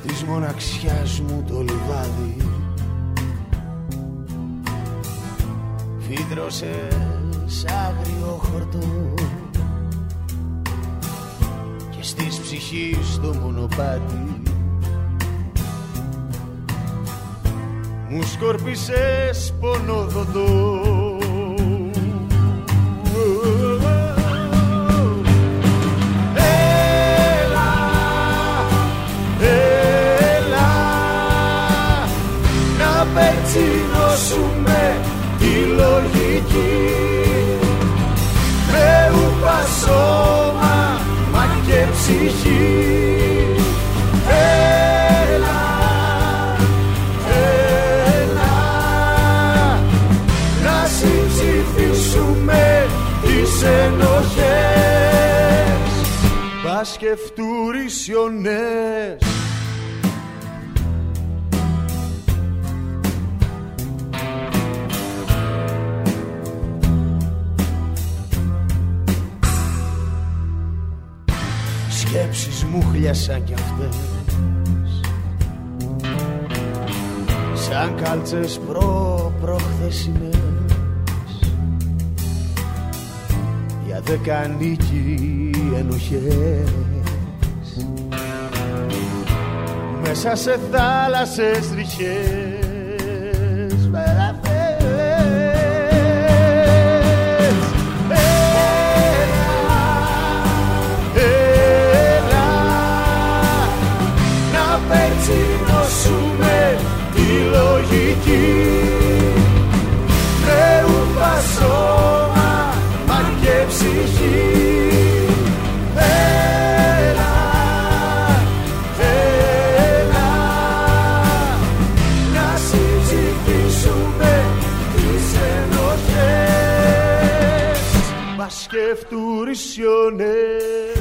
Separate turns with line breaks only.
της μοναξιάς μου το λιβάδι. Φύτρωσες σ' άγριο χορτό. Και στις ψυχής το μονοπάτι. Μου σκορπίσες πονοδοντό να πετσινώσουμε τη λογική. Με ούπα σώμα μα και ψυχή. Έλα, έλα να συμψηφίσουμε τις ενοχές. Πας Σκέψεις μου χλιασαν κι αυτές. Σαν κάλτσες προ προχθεσινές. Για δεκανίκη ενοχές. Μέσα σε θάλασσες ρηχές ενοχές μας και φτουρισιονές